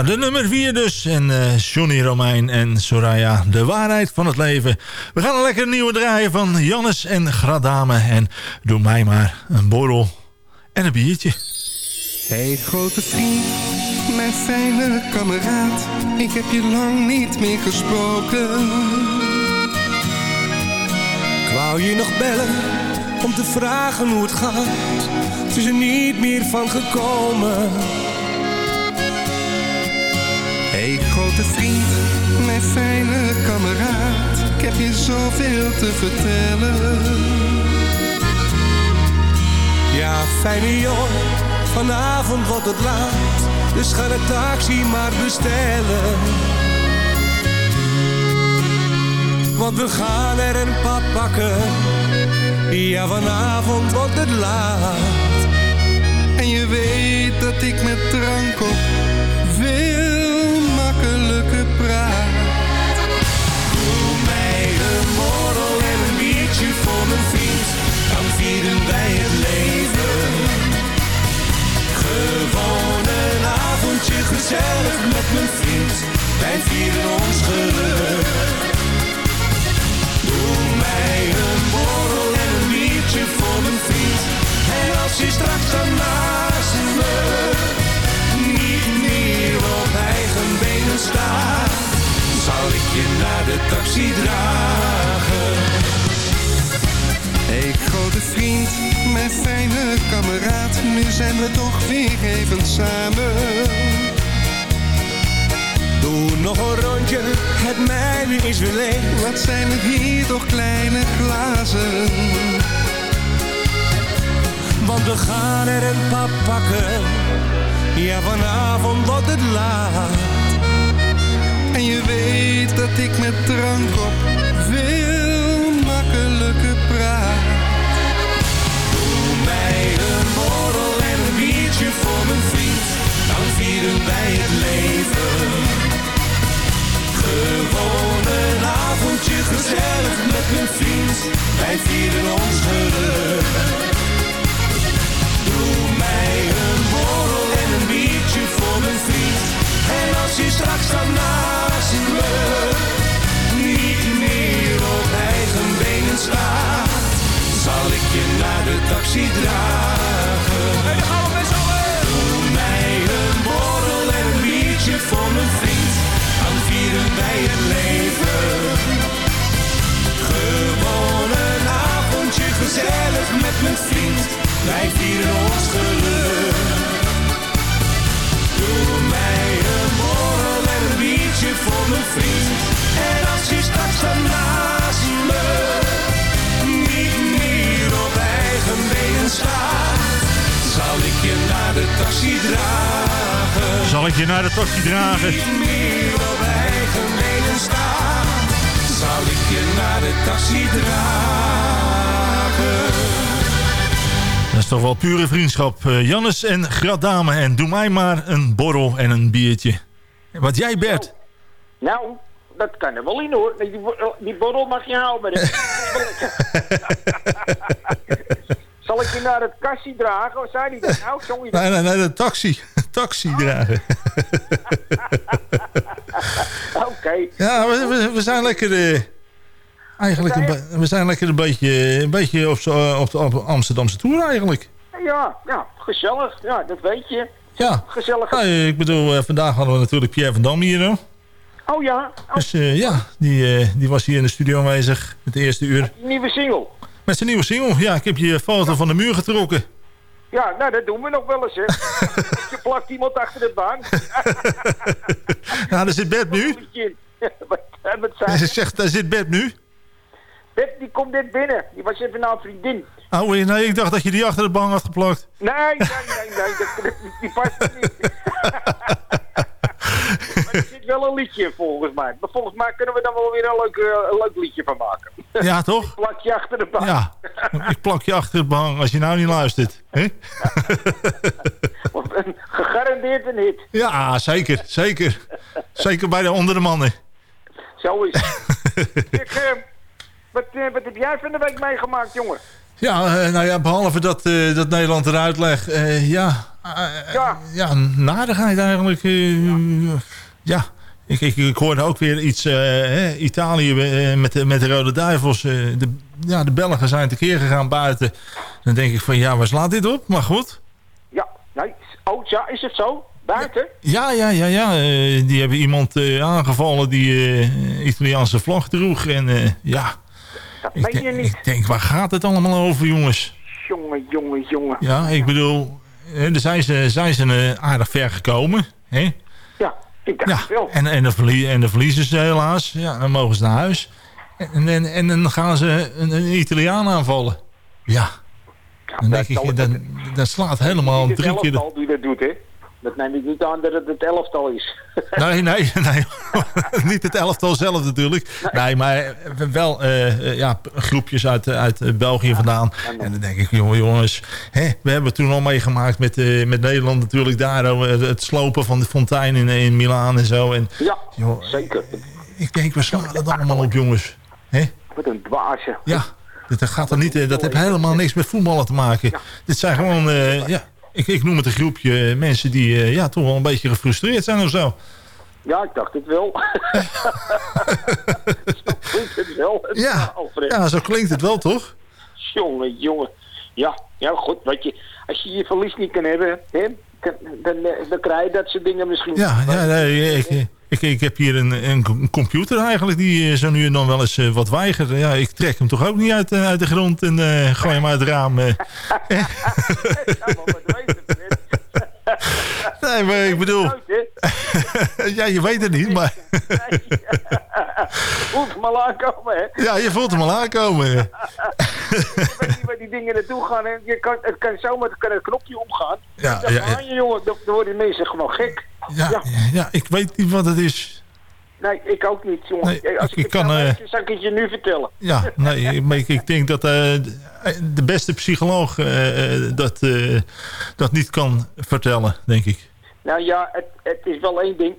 Speaker 7: De
Speaker 19: nummer 4
Speaker 4: dus. En eh, Johnny Romein en Soraya, de waarheid van het leven. We gaan een lekker nieuwe draaien van Jannes en Gradame. En doe mij maar een borrel en een biertje.
Speaker 20: Hey grote vriend, mijn fijne kameraad. Ik heb je lang niet meer gesproken. Ik wou je nog bellen om te vragen hoe het gaat. Het is er niet meer van gekomen. Hey grote vriend, mijn fijne kameraad. Ik heb je zoveel te vertellen. Ja, fijne jongen, vanavond wordt het laat. Dus ga de taxi maar bestellen. Want we gaan er een pap pakken. Ja, vanavond wordt het laat. En je weet dat ik met drank op voor mijn vriend. Dan vieren wij het leven. Gewoon een avondje gezellig met mijn vriend. Wij vieren ons geluk. Doe mij een borrel en een biertje voor mijn vriend. En als je straks dan naast me niet meer op eigen benen staat, zal ik je naar de taxi dragen. Vriend, mijn fijne kameraad. Nu zijn we toch weer even samen.
Speaker 12: Doe nog een rondje, het mijne is weer leeg.
Speaker 20: Wat zijn het hier toch kleine glazen.
Speaker 12: Want we gaan er een paar pakken. Ja, vanavond wordt het laat.
Speaker 20: En je weet dat ik met drank op veel
Speaker 12: een borrel en een biertje voor mijn vriend. Dan vieren wij het leven. Gewoon een avondje gezellig met mijn vriend. Wij vieren ons geluk. En gaan we. Doe mij een borrel en een biertje voor mijn vriend. Dan vieren wij het leven. Gewoon een avondje gezellig met mijn vriend. Wij vieren ons geluk. Doe mij een borrel en een biertje voor mijn vriend. En naar de taxi dragen.
Speaker 4: Zal ik je naar de taxi dragen?
Speaker 12: Niet meer op eigen benen staat, zal ik je naar de taxi dragen.
Speaker 4: Dat is toch wel pure vriendschap. Eh, Jannes en Gradame. En doe mij maar een borrel en een biertje. Wat jij, Bert?
Speaker 21: Nou, dat kan er wel in hoor. Die, bo- die borrel mag je houden. Maar dat is. Zal ik je naar het kassie dragen? Of zei hij dat nou? Zong je dat?
Speaker 4: Nee, nee, nee, de taxi. taxi dragen.
Speaker 21: Oké.
Speaker 4: Ja, we, we, we zijn lekker... eh, eigenlijk een, we zijn lekker een beetje, een beetje op, z'n- op Amsterdamse tour eigenlijk.
Speaker 21: Ja, ja, gezellig. Ja, dat weet je.
Speaker 4: Ja.
Speaker 21: Gezellig.
Speaker 4: Nou, ik bedoel, eh, vandaag hadden we natuurlijk Pierre van Dam hier. Hè?
Speaker 21: Oh ja, oh,
Speaker 4: Dus eh, ja, die, eh, die was hier in de studio aanwezig. Het eerste uur.
Speaker 21: die nieuwe single.
Speaker 4: Met zijn nieuwe single. Ja, ik heb je foto van de muur getrokken.
Speaker 21: Ja, nou dat doen we nog wel eens hè. je plakt iemand achter de bank.
Speaker 4: Nou, daar zit Bert nu.
Speaker 21: wat, wat zei
Speaker 4: Ze
Speaker 21: je?
Speaker 4: zegt, daar zit Bert nu.
Speaker 21: Bert, die komt net binnen. Die was even naar een vriendin.
Speaker 4: Oh, nee, ik dacht dat je die achter de bank had geplakt.
Speaker 21: Nee, nee, nee, nee. Dat, die past niet. Wel een liedje volgens mij. Maar volgens mij kunnen we daar wel weer een leuk, eh, een leuk liedje van maken.
Speaker 4: Ja, toch?
Speaker 21: Plak je achter de bank.
Speaker 4: Ja, ik plak je achter de bank als je nou niet luistert. hè?
Speaker 21: Of een- Gegarandeerd een hit.
Speaker 4: Ja, zeker, zeker. Zeker bij de onder de mannen.
Speaker 21: Zo is het. Zeg, eh, wat, eh, wat heb jij van de week meegemaakt, jongen?
Speaker 4: Ja, nou ja, behalve dat, dat Nederland eruit legt. ja,
Speaker 21: Ja.
Speaker 4: ja, narigheid eigenlijk. ja, Ik, ik, ik hoorde ook weer iets, eh, hè, Italië eh, met, de, met de Rode Duivels. eh, de, ja, de Belgen zijn tekeer gegaan buiten. Dan denk ik van, ja, waar slaat dit op? Maar goed.
Speaker 21: Ja, nee. Oh, ja, is het zo? Buiten?
Speaker 4: Ja, ja, ja, ja. die hebben iemand aangevallen die Italiaanse vlag droeg. En ja,
Speaker 21: Dat
Speaker 4: ik,
Speaker 21: je niet.
Speaker 4: ik denk, waar gaat het allemaal over, jongens?
Speaker 21: Jongen, jongen, jongen.
Speaker 4: Ja, ik bedoel, er zijn ze, zijn ze aardig ver gekomen. Hè?
Speaker 21: Ja, ik dacht
Speaker 4: Ja,
Speaker 21: het wel.
Speaker 4: en, en, de en de verliezen ze helaas. Ja, dan mogen ze naar huis. En, en, en dan gaan ze een, een Italiaan aanvallen. Ja, dan denk ik, dat, dat slaat helemaal drie keer... de-
Speaker 21: die dat doet, hè? Dat neem ik niet aan dat het het elftal is.
Speaker 4: Nee, nee, nee. niet het elftal zelf natuurlijk. Nee, maar wel eh, eh, ja, groepjes uit, uit eh, België vandaan. En dan denk ik, jongen, jongens, hè, we hebben toen al meegemaakt met, eh, met Nederland natuurlijk daar. eh, het slopen van de fontein in, in Milaan en zo. En,
Speaker 21: Ja,
Speaker 4: joh,
Speaker 21: zeker.
Speaker 4: ik denk, we slaan het allemaal op, jongens. Hè?
Speaker 21: Wat een dwaasje.
Speaker 4: Ja, dat, gaat er niet, eh, dat heeft helemaal niks met voetballen te maken. Dit zijn gewoon, eh, ja, ik, ik noem het een groepje eh, mensen die eh, ja, toch wel een beetje gefrustreerd zijn of zo.
Speaker 21: Ja, ik dacht het wel. Zo klinkt het wel.
Speaker 4: Ja,
Speaker 21: Alfred.
Speaker 4: ja, zo klinkt het wel, toch?
Speaker 21: Jongen, jongen. Ja, ja, goed, weet je. Als je je verlies niet kan hebben, hè, dan, dan, dan krijg je dat soort dingen misschien.
Speaker 4: Ja, ja nee, ik, Ik, heb hier een, een computer eigenlijk die eh, zo nu en dan wel eens eh, wat weigert. Ja, ik trek hem toch ook niet uit, eh, uit de grond en gooi hem uit het raam. nee, maar ik bedoel... ja, je weet het niet, maar...
Speaker 21: Voelt hem al aankomen, hè?
Speaker 4: ja, je voelt hem al aankomen.
Speaker 21: je weet niet waar die dingen naartoe gaan. En je kan, het kan zomaar kan het knopje omgaan.
Speaker 4: Ja,
Speaker 21: dan
Speaker 4: ja,
Speaker 21: je, jongen. Dan, dan worden mensen gewoon gek.
Speaker 4: Ja, ja, ik weet niet wat het is.
Speaker 21: Nee, ik ook niet, jongen.
Speaker 4: Nee,
Speaker 21: Als
Speaker 4: ik-
Speaker 21: ik,
Speaker 4: kan,
Speaker 21: zou
Speaker 4: eh,
Speaker 21: zou ik het je nu vertellen.
Speaker 4: Ja, nee, maar ik, ik denk dat eh, de beste psycholoog eh, dat, dat niet kan vertellen, denk ik.
Speaker 21: Nou ja, het, het is wel één ding.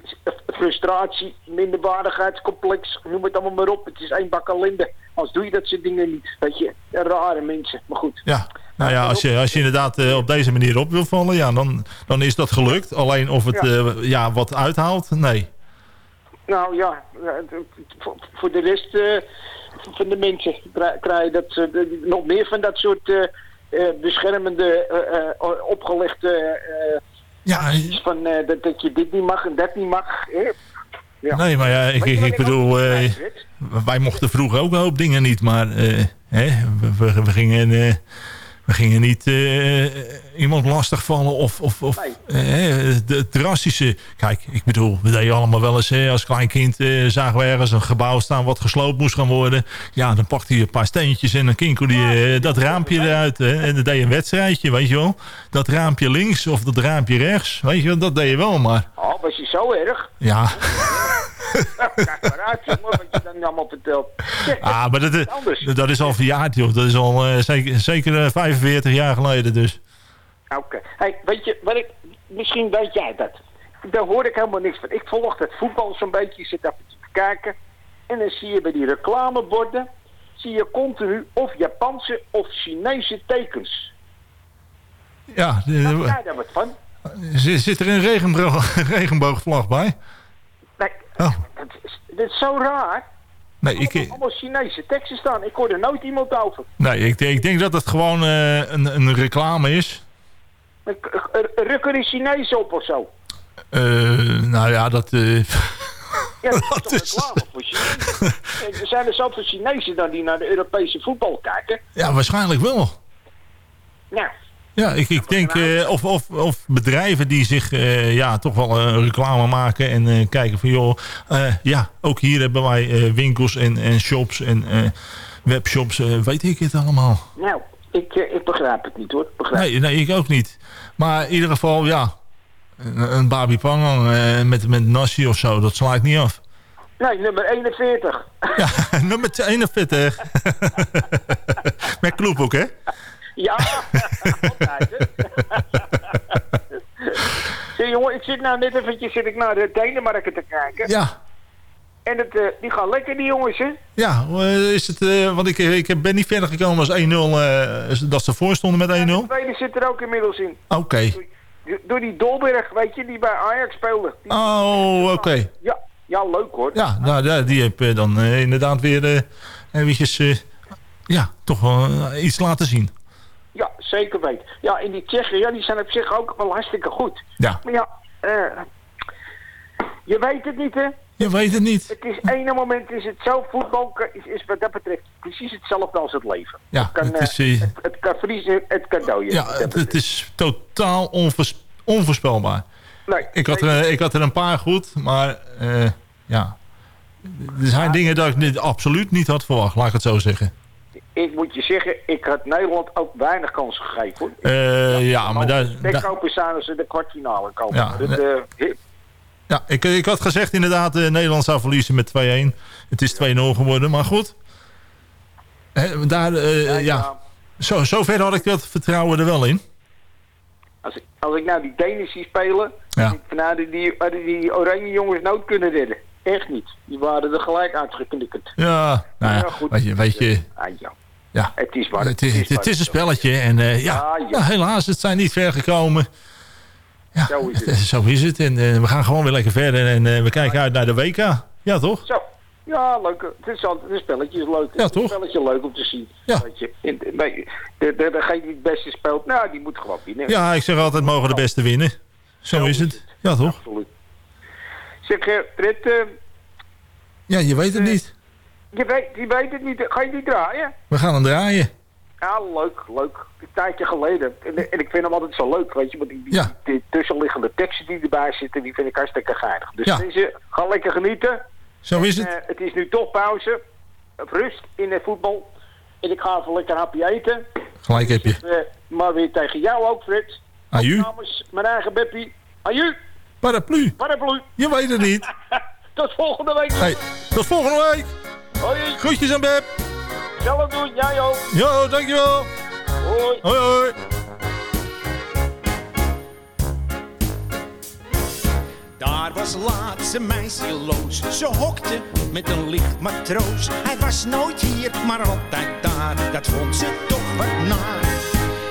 Speaker 21: Frustratie, minderwaardigheidscomplex, noem het allemaal maar op. Het is één bak ellende. Als doe je dat soort dingen niet. Weet je, rare mensen. Maar goed.
Speaker 4: Ja, nou ja, als je, als je inderdaad op deze manier op wil vallen, ja, dan, dan is dat gelukt. Alleen of het
Speaker 21: Ja.
Speaker 4: ja, wat uithaalt, nee.
Speaker 21: Nou ja, voor- de rest eh, van de mensen kri- krijg je dat, eh, nog meer van dat soort eh, beschermende, opgelegde
Speaker 4: ja,
Speaker 21: van dat, dat je dit niet mag en dat niet mag. hè. Ja.
Speaker 4: Nee, maar ja, ik, ik, bedoel, wij mochten vroeger ook een hoop dingen niet, maar hè, we, we, we gingen, we gingen niet eh, iemand lastigvallen of, of, of eh, de drastische... Kijk, ik bedoel, we deden allemaal wel eens, hè, als klein kind eh, zagen we ergens een gebouw staan wat gesloopt moest gaan worden. Ja, dan pakte je een paar steentjes en dan kinkelde je dat raampje eruit. Hè, en dan deed je een wedstrijdje, weet je wel. Dat raampje links of dat raampje rechts, weet je wel, dat deed je wel, maar
Speaker 21: Oh, was je zo erg?
Speaker 4: ja...
Speaker 21: Kijk maar uit, jongen, wat je dan allemaal vertelt. Zeg,
Speaker 4: Ah, maar dat,
Speaker 21: is
Speaker 4: dat, is al verjaard, joh. Dat is al eh, zeker, zeker eh, 45 jaar geleden, dus.
Speaker 21: Oké. Hey, weet je, wat ik, misschien weet jij dat. Daar hoor ik helemaal niks van. Ik volg het voetbal zo'n beetje, je zit even te kijken. En dan zie je bij die reclameborden, zie je continu of Japanse of Chinese tekens.
Speaker 4: Ja,
Speaker 21: Snap
Speaker 4: eh,
Speaker 21: jij daar wat van?
Speaker 4: zit, er een regenboog, regenboogvlag bij? Oh.
Speaker 21: dat, is, zo raar.
Speaker 4: Nee, ik,
Speaker 21: Allemaal, allemaal Chinese teksten staan. Ik hoor er nooit iemand over.
Speaker 4: nee ik, ik denk dat het gewoon eh, een, een reclame is.
Speaker 21: Er- Ruk er een Chinees op of zo.
Speaker 4: Eh, nou ja, dat... eh,
Speaker 21: Ja, dat is toch reclame voor Chinezen? Er zijn er zoveel Chinezen dan die naar de Europese voetbal kijken.
Speaker 4: ja, waarschijnlijk wel.
Speaker 21: Nou,
Speaker 4: Ja, ik, ik denk, eh, of, of, of bedrijven die zich eh, ja, toch wel eh, reclame maken en kijken van joh, ja, ook hier hebben wij winkels en, en shops en webshops, weet ik het allemaal.
Speaker 21: nou ik, ik begrijp het niet hoor. Ik Begrijp
Speaker 4: Nee, nee, ik ook niet. Maar in ieder geval, ja, een, een babi pangang met, met nasi of zo, dat sla ik niet af.
Speaker 21: Nee, nummer 41.
Speaker 4: Ja, nummer 41. met kloep ook, hè?
Speaker 21: Ja, altijd. Zeg jongen, ik zit nou net eventjes zit ik naar de Denemarken te kijken.
Speaker 4: Ja.
Speaker 21: En het, eh, die gaan lekker die jongens hè.
Speaker 4: Ja, eh, is het, eh, want ik, ik ben niet verder gekomen als 1-0, eh, dat ze voor stonden met 1-0.
Speaker 21: De tweede zit er ook inmiddels in.
Speaker 4: Oké.
Speaker 21: Door die Dolberg, weet je, die bij Ajax speelde. Die-
Speaker 4: Oh, oké.
Speaker 21: Ja, ja, leuk hoor.
Speaker 4: Ja, nou, ja, die heb dan inderdaad weer eventjes, ja, toch wel iets laten zien.
Speaker 21: Ja, zeker weten. Ja, en die Tsjechen, ja, die zijn op zich ook wel hartstikke goed.
Speaker 4: Ja.
Speaker 21: Maar ja, eh, je weet het niet, hè?
Speaker 4: Je weet het niet.
Speaker 21: Het is ene moment is het zo, voetbal is, is wat dat betreft precies hetzelfde als het leven.
Speaker 4: Ja,
Speaker 21: het, kan,
Speaker 4: het
Speaker 21: eh,
Speaker 4: is, eh,
Speaker 21: het, het kan vriezen, het kan dooien.
Speaker 4: Ja, het, het is totaal onvoors- onvoorspelbaar.
Speaker 21: Nee,
Speaker 4: Ik had, er, ik had er een paar goed, maar ja. Er zijn dingen dat ik niet, absoluut niet had verwacht, laat ik het zo zeggen.
Speaker 21: Ik moet je zeggen, ik had Nederland ook weinig kansen gegeven. Hoor.
Speaker 4: Eh, ja, maar daar,
Speaker 21: Ik hoop ze de kwartfinale komen.
Speaker 4: Ja,
Speaker 21: dat, eh,
Speaker 4: ja, ik, ik had gezegd inderdaad, eh, Nederland zou verliezen met 2-1. Het is 2-0 geworden, maar goed. Hè, daar, ja, Zo, zover had ik dat vertrouwen er wel in.
Speaker 21: als, ik, als ik nou die Denen zie spelen,
Speaker 4: Ja.
Speaker 21: nou, die, die, hadden die oranje jongens nooit kunnen redden. Echt niet. Die waren er gelijk uitgeknikkerd.
Speaker 4: Ja, nou ja,
Speaker 21: Ja, goed.
Speaker 4: weet je, weet je
Speaker 21: Ah, ja.
Speaker 4: Ja.
Speaker 21: Het is waar.
Speaker 4: Het is, het is een spelletje en eh, ja,
Speaker 21: Ah, ja.
Speaker 4: ja, helaas, het zijn niet ver gekomen. Ja,
Speaker 21: Zo is het.
Speaker 4: Zo is het. En eh, we gaan gewoon weer lekker verder en eh, we kijken uit naar de WK. Ja, toch?
Speaker 21: Zo. Ja, leuk. Het is altijd een spelletje is leuk.
Speaker 4: Ja,
Speaker 21: Het
Speaker 4: toch?
Speaker 21: Een spelletje leuk om te zien.
Speaker 4: Ja.
Speaker 21: Weet je. En, nee, de, de, degene die het beste speelt, nou, die moet gewoon winnen.
Speaker 4: Ja, ik zeg altijd, mogen de beste winnen. Zo is het. Ja, toch?
Speaker 21: Absoluut. Zeg, eh, Fred, eh,
Speaker 4: Ja, je weet het niet.
Speaker 21: Je, weet, je weet het niet. Ga je die draaien?
Speaker 4: We gaan hem draaien.
Speaker 21: Ja, leuk, leuk. Een tijdje geleden. En, en ik vind hem altijd zo leuk, weet je. Want die, die,
Speaker 4: Ja.
Speaker 21: die tussenliggende teksten die erbij zitten, die vind ik hartstikke geinig. Dus
Speaker 4: Ja.
Speaker 21: deze, ga lekker genieten.
Speaker 4: Zo is het.
Speaker 21: eh, het is nu toch pauze. Rust in het voetbal. En ik ga even lekker hapje eten.
Speaker 4: Gelijk heb je.
Speaker 21: Eh, maar weer tegen jou ook, Fred.
Speaker 4: Aju.
Speaker 21: Namens mijn eigen Beppie. Aju.
Speaker 4: Paraplu.
Speaker 21: Paraplu.
Speaker 4: Je weet het niet.
Speaker 21: Tot volgende week.
Speaker 4: Hey, tot volgende week.
Speaker 21: Hoi.
Speaker 4: Groetjes aan Beb.
Speaker 21: Zelf doen, jij ook.
Speaker 4: Jo, dankjewel.
Speaker 21: Hoi.
Speaker 4: Hoi, hoi.
Speaker 22: Daar was laatst een meisje loos. Ze hokte met een licht matroos. Hij was nooit hier, maar altijd daar. Dat vond ze toch wat naar.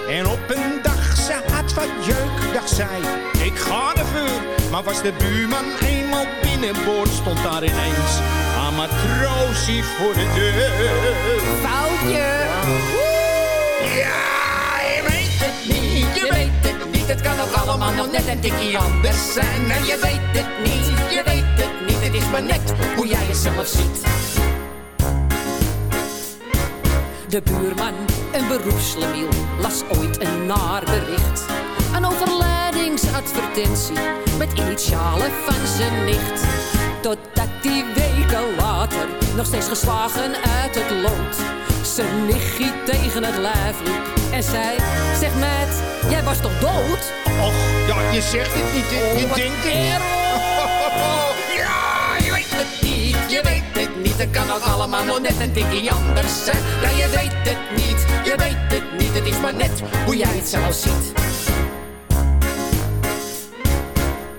Speaker 22: En op een dag, ze had wat jeuk, dacht zij. Ik ga de vuur. Maar was de buurman eenmaal binnenboord, stond daar ineens. Matroosie voor de deur.
Speaker 23: Foutje.
Speaker 22: Ja, je weet het niet, je weet het niet. Het kan ook allemaal nog net een tikje anders zijn. En je weet het niet, je weet het niet. Het is maar net hoe jij jezelf ziet.
Speaker 11: De buurman, een beroepslemiel, las ooit een naar bericht. Een overlijdingsadvertentie met initialen van zijn nicht. Totdat die weken nog steeds geslagen uit het lood. Zijn nichtje tegen het lijf liep en zei, zeg meid, jij was toch dood?
Speaker 22: Och, ja, je zegt het niet, je, je
Speaker 11: wat
Speaker 22: denkt het. Ja, je weet het niet, je weet het niet. Het kan ook allemaal nog net een tikje anders zijn. Ja, je weet het niet, je weet het niet. Het is maar net hoe jij het zelf ziet.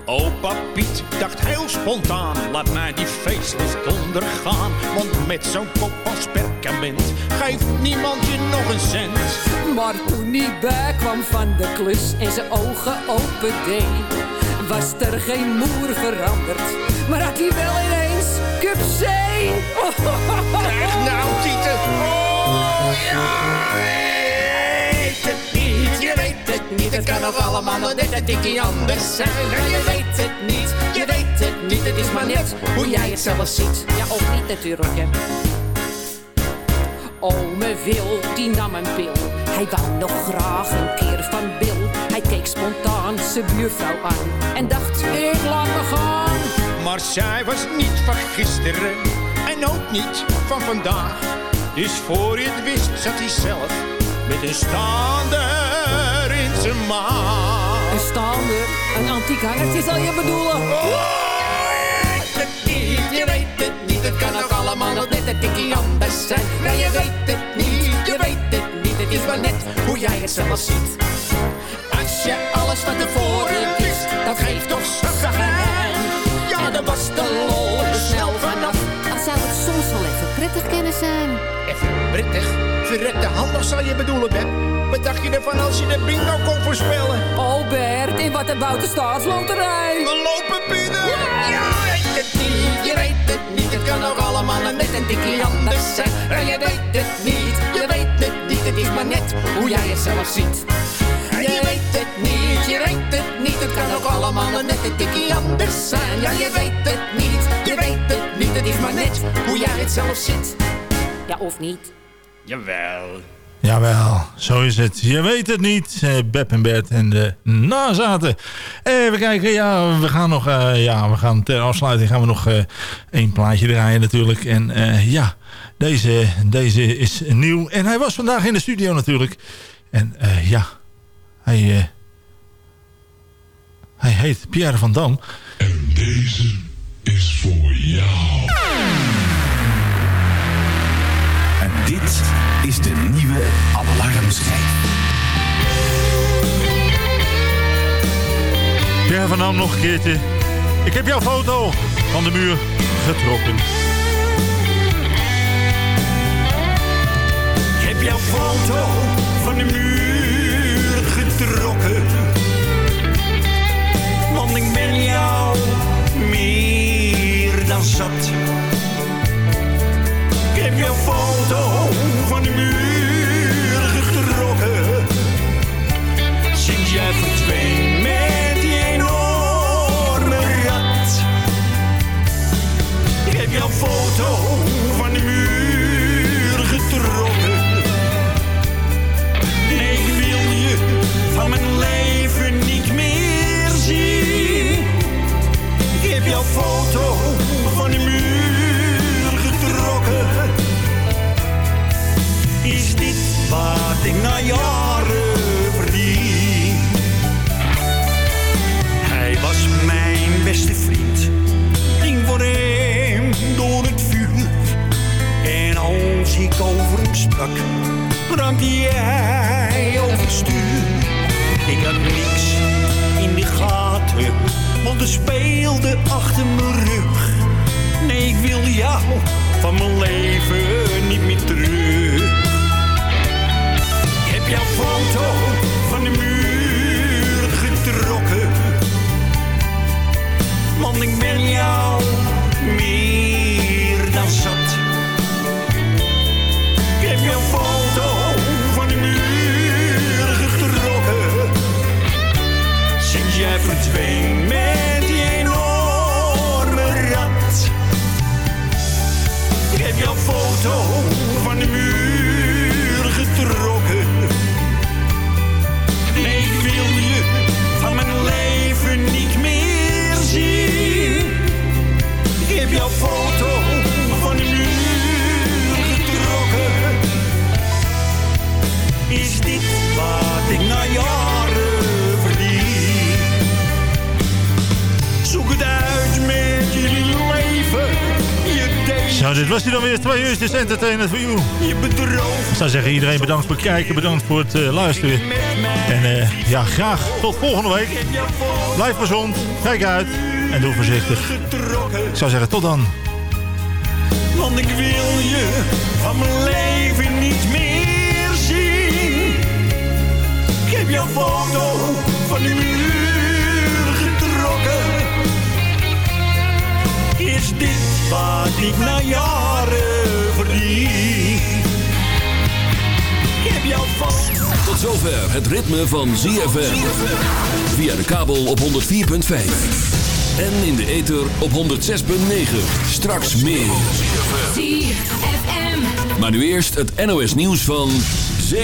Speaker 22: Opa Piet dacht heel spontaan, laat mij die feestlust ondergaan. Want met zo'n kop als perkament geeft niemand je nog een cent.
Speaker 11: Maar toen hij bij kwam van de klus en zijn ogen open deed, was er geen moer veranderd. Maar had hij wel ineens cup C.
Speaker 22: Krijg nou, Tieten. Oh, ja, het niet. Het kan ook allemaal nog net een tikje anders zijn. Maar je weet het niet, je weet het niet. Het is maar net hoe jij het zelf ziet.
Speaker 11: Ja, of niet natuurlijk, hè. Ome Wil, die nam een pil. Hij wou nog graag een keer van Bill. Hij keek spontaan zijn buurvrouw aan en dacht, ik laat me gaan.
Speaker 22: Maar zij was niet van gisteren en ook niet van vandaag. Dus voor het wist zat hij zelf met een staander
Speaker 11: Een staander, een antiek hangertje zal je bedoelen.
Speaker 22: het niet, je weet het niet. Het kan ook allemaal nog net een tikje anders zijn. Nee, je weet het niet, je weet het niet. Het is maar net hoe jij het zelf ziet. Als je alles van tevoren wist, dat geeft toch zachtheid. Ja, dan was de lol er snel vanaf.
Speaker 11: Dan zou het soms wel even prettig kunnen zijn.
Speaker 22: Even prettig, verrekte handig zou je bedoelen, Beb. Wat dacht je ervan als je de bingo kon voorspellen?
Speaker 11: Oh Bert, in wat een bouten staatsloterij.
Speaker 22: We lopen binnen! Ja, weet het niet, je weet het niet. Het kan ook allemaal nog net een tikje anders zijn. Ja, je weet het niet, je weet het niet. Het is maar net hoe jij het zelf ziet. Je weet het niet, je weet het niet. Het kan ook allemaal nog net een tikje anders zijn. Ja, je weet het niet, je weet het niet. Het is maar net hoe jij het zelf ziet.
Speaker 11: Ja, of niet?
Speaker 22: Jawel.
Speaker 4: Jawel, zo is het. Je weet het niet. Eh, Beb en Bert en de nazaten. Even kijken, ja, we gaan nog, eh, ja, we gaan ter afsluiting gaan we nog eh één plaatje draaien natuurlijk. En eh, ja, deze, deze is nieuw. En hij was vandaag in de studio natuurlijk. En eh, ja, hij, eh, hij heet Pierre van Dam.
Speaker 24: En deze is voor jou.
Speaker 1: Dit is de nieuwe alarmschijf.
Speaker 4: Pierre van nog een keertje. Ik heb jouw foto van de muur getrokken.
Speaker 22: Ik heb jouw foto van de muur getrokken. Want ik ben jou meer dan zat. Ik heb jouw foto van de muur getrokken. Sinds jij verdween met die enorme rat.
Speaker 12: Ik heb jouw foto van de muur getrokken. Ik wil je van mijn leven niet meer zien. Ik heb jouw foto wat ik na jaren verdien. Hij was mijn beste vriend, ging voor hem door het vuur. En als ik over hem sprak, raakte jij overstuur. Ik had niks in de gaten, want er speelde achter mijn rug. Nee, ik wil jou van mijn leven
Speaker 4: Zo, dit was hij dan weer. Twee uur is Entertainment for You.
Speaker 12: je bedroogt.
Speaker 4: Ik zou zeggen, iedereen bedankt voor het kijken. Bedankt voor het eh, luisteren. En eh, ja, graag tot volgende week. Blijf gezond. Kijk uit. En doe voorzichtig. Ik zou zeggen, tot dan.
Speaker 12: Want ik wil je van mijn leven niet meer zien. Ik heb jouw foto van de muur getrokken. Is dit wat ik na jaren verdien? Ik heb jouw foto.
Speaker 1: Tot zover het ritme van ZFM. Via de kabel op 104.5. En in de ether op 106.9. Straks meer. Maar nu eerst het NOS nieuws van...